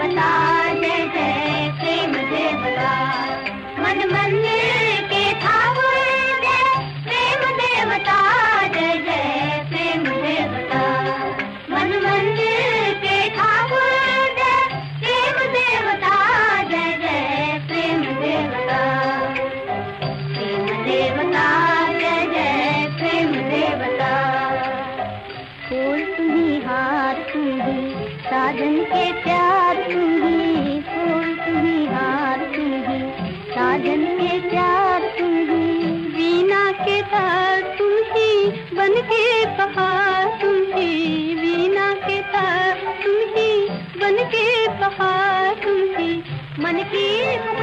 के मन मंदिर के प्रेम देवता जय जय प्रेम देवता मन मंदिर के प्रेम देवता जय जय प्रेम प्रेम देवता जय जय प्रेम देवता साजन के प्यार प्यार तुम हो, वीणा के तार तुम ही, बन के बहार तुम ही, वीणा के तार तुम ही, बन के बहार तुम ही, मन की